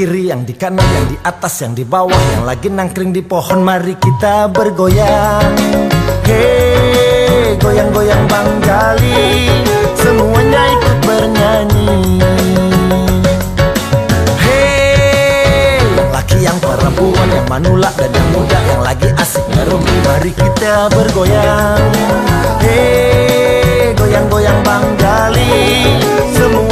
kiri, yang di kanan, yang di atas, yang di bawah Yang lagi nangkring di pohon, mari kita bergoyang. Hey! manula dan yang muda yang lagi asik ngerumpi Mari kita bergoyang. Hei, goyang-goyang Bang Gali. Semua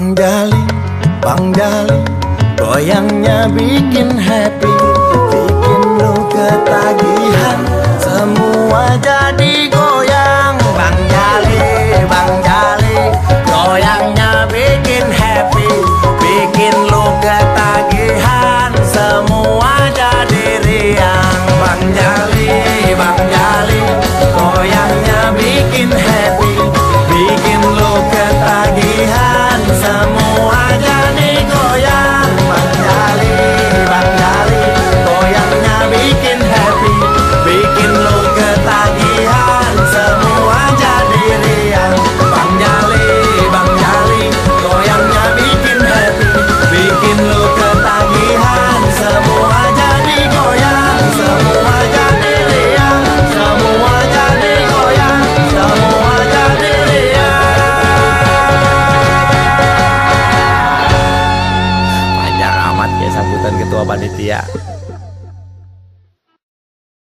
Bang Dali, Bang Dali Goyangnya bikin happy Bikin lu ketagihan. Semua jadi goyang ketua panitia.